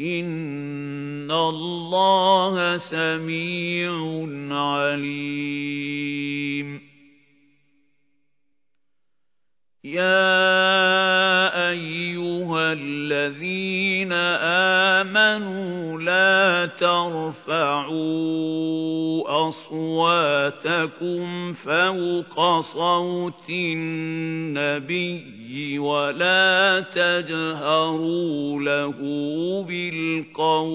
إِنَّ اللَّهَ سَمِيعٌ عَلِيمٌ يَا أَيُّهَا الَّذِينَ آمَنُوا لَا تَرْفَعُوا أَصْوَاتَكُمْ فَوْقَ صَوْتِ النَّبِيِّ وَلَا تَجْهَرُوا لَهُ بِالْقَوْلِ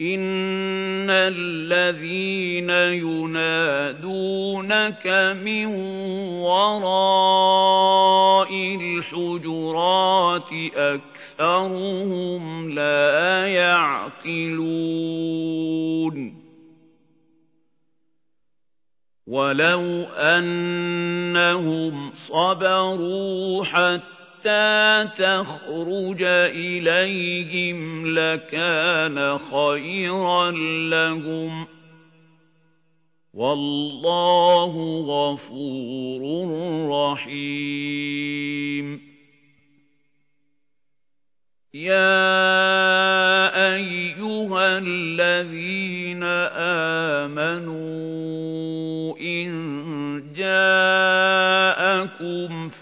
إِنَّ الَّذِينَ يُنَادُونَكَ مِن وَرَاءِ الْحُجُرَاتِ أَكْثَرُهُمْ لَا يَعْقِلُونَ وَلَوْ أَنَّهُمْ صَبَرُوا حَتَّى حَتَّى تَخْرُجَ إِلَيْهِمْ لَكَانَ خَيْرًا لَّهُمْ وَاللَّهُ غَفُورٌ رَّحِيمٌ. يَا أَيُّهَا الَّذِينَ آمَنُوا إِن جَاءَكُمْ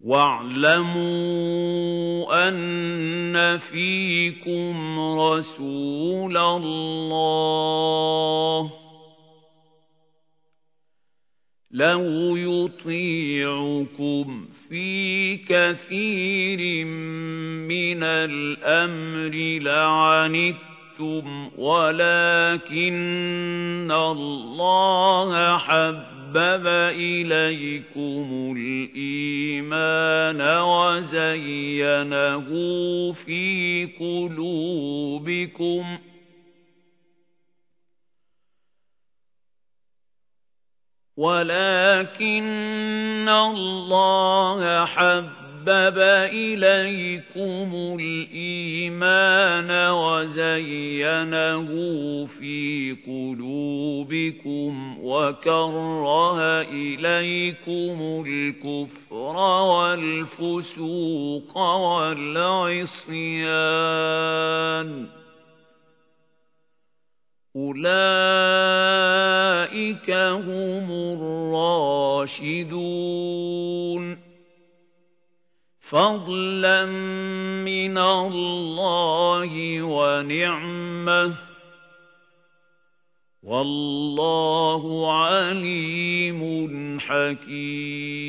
وَاعْلَمُوا أَنَّ فِيكُمْ رَسُولَ اللَّهِ. لَوْ يُطِيعُكُمْ فِي كَثِيرٍ مِنَ الْأَمْرِ لَعَنِتُّمْ وَلَكِنَّ اللَّهَ حَبَّ حَبَّبَ إِلَيْكُمُ الْإِيمَانَ وَزَيَّنَهُ فِي قُلُوبِكُمْ وَلَكِنَّ اللَّهَ حَبَّ حَبَّبَ إِلَيْكُمُ الْإِيمَانَ وَزَيَّنَهُ فِي قُلُوبِكُمْ وَكَرَّهَ إِلَيْكُمُ الْكُفْرَ وَالْفُسُوقَ وَالْعِصْيَانَ أُولَئِكَ هُمُ الرَّاشِدُونَ فَضْلًا مِنَ اللَّهِ وَنِعْمَةً وَاللَّهُ عَلِيمٌ حَكِيمٌ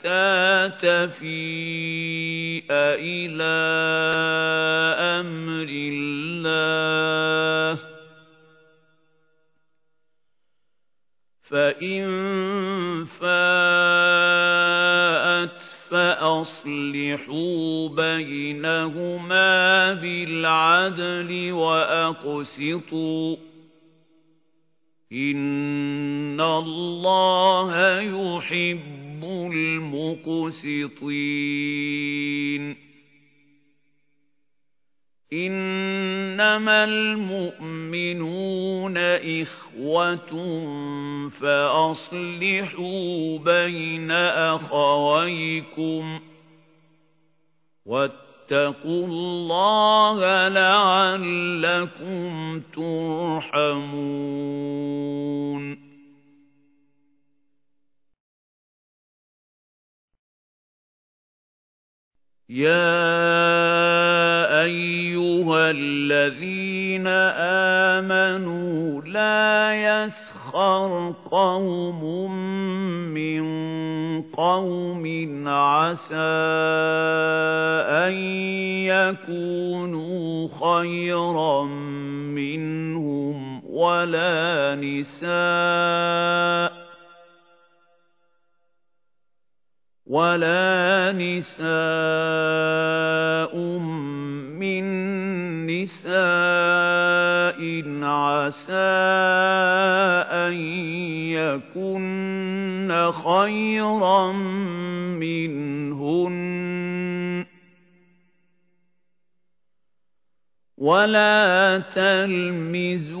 حَتَّى تَفِيءَ إِلَى أَمْرِ اللَّهِ فَإِن فَاءَتْ فَأَصْلِحُوا بَيْنَهُمَا بِالْعَدْلِ وَأَقْسِطُوا إِنَّ اللَّهَ يُحِبُّ يُحِبُّ الْمُقْسِطِينَ. إِنَّمَا الْمُؤْمِنُونَ إِخْوَةٌ فَأَصْلِحُوا بَيْنَ أَخَوَيْكُمْ وَاتَّقُوا اللَّهَ لَعَلَّكُمْ تُرْحَمُونَ. يَا أَيُّهَا الَّذِينَ آمَنُوا لَا يَسْخَرْ قَوْمٌ مِّن قَوْمٍ عَسَىٰ أَن يَكُونُوا خَيْرًا مِّنْهُمْ وَلَا نِسَاءٌ وَلَا نِسَاءٌ مِّن نِّسَاءٍ عَسَىٰ أَن يَكُنَّ خَيْرًا مِّنْهُنَّ. وَلَا تَلْمِزُوا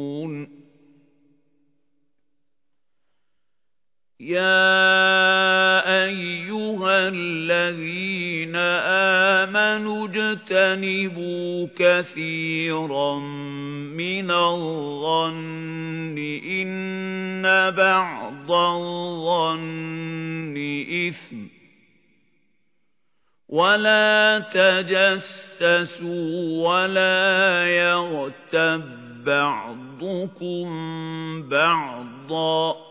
يَا أَيُّهَا الَّذِينَ آمَنُوا اجْتَنِبُوا كَثِيرًا مِنَ الظَّنِّ إِنَّ بَعْضَ الظَّنِّ إِثْمٌ وَلَا تَجَسَّسُوا وَلَا يَغْتَب بَّعْضُكُم بَعْضًا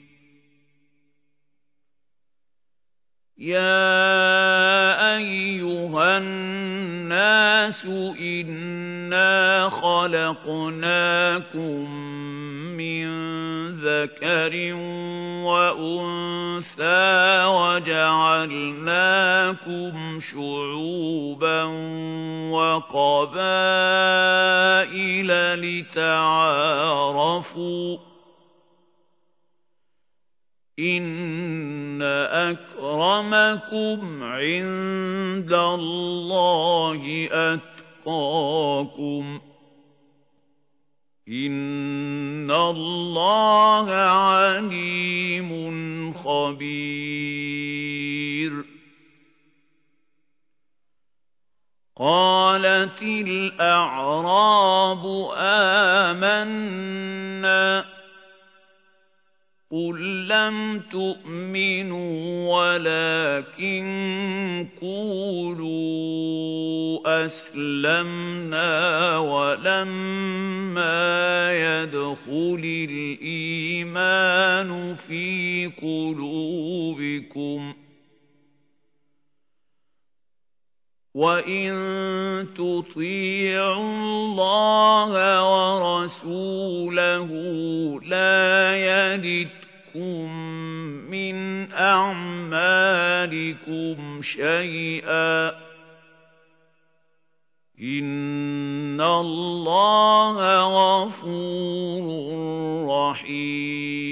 يَا أَيُّهَا النَّاسُ إِنَّا خَلَقْنَاكُم مِّن ذَكَرٍ وَأُنثَىٰ وَجَعَلْنَاكُمْ شُعُوبًا وَقَبَائِلَ لِتَعَارَفُوا إِنَّ أَكْرَمَكُمْ عِندَ اللَّهِ أَتْقَاكُمْ إِنَّ اللَّهَ عَلِيمٌ خَبِيرٌ. قَالَتِ الْأَعْرَابُ آمَنَّا لَّمْ تُؤْمِنُوا وَلَكِن قُولُوا أَسْلَمْنَا وَلَمَّا يَدْخُلِ الْإِيمَانُ فِي قُلُوبِكُمْ ۖ وَإِن تُطِيعُوا اللَّهَ وَرَسُولَهُ لَا يَلِتْكُم مِّنْ أَعْمَالِكُمْ شَيْئًا ۚ إِنَّ اللَّهَ غَفُورٌ رَّحِيمٌ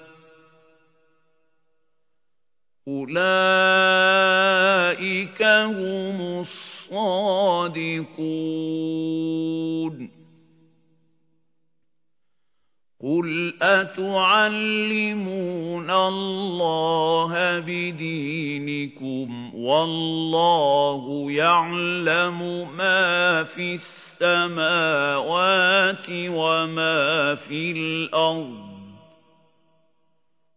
أُولَئِكَ هُمُ الصَّادِقُونَ قُلْ أَتُعَلِّمُونَ اللَّهَ بِدِينِكُمْ وَاللَّهُ يَعْلَمُ مَا فِي السَّمَاوَاتِ وَمَا فِي الْأَرْضِ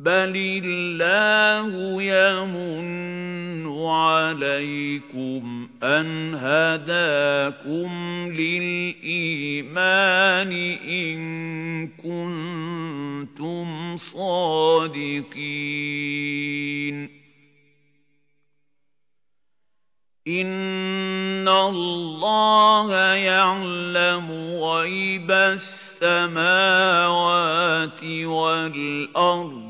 بَلِ اللَّهُ يَمُنُّ عَلَيْكُمْ أَنْ هَدَاكُمْ لِلْإِيمَانِ إِن كُنتُمْ صَادِقِينَ إِنَّ اللَّهَ يَعْلَمُ غَيْبَ السَّمَاوَاتِ وَالْأَرْضِ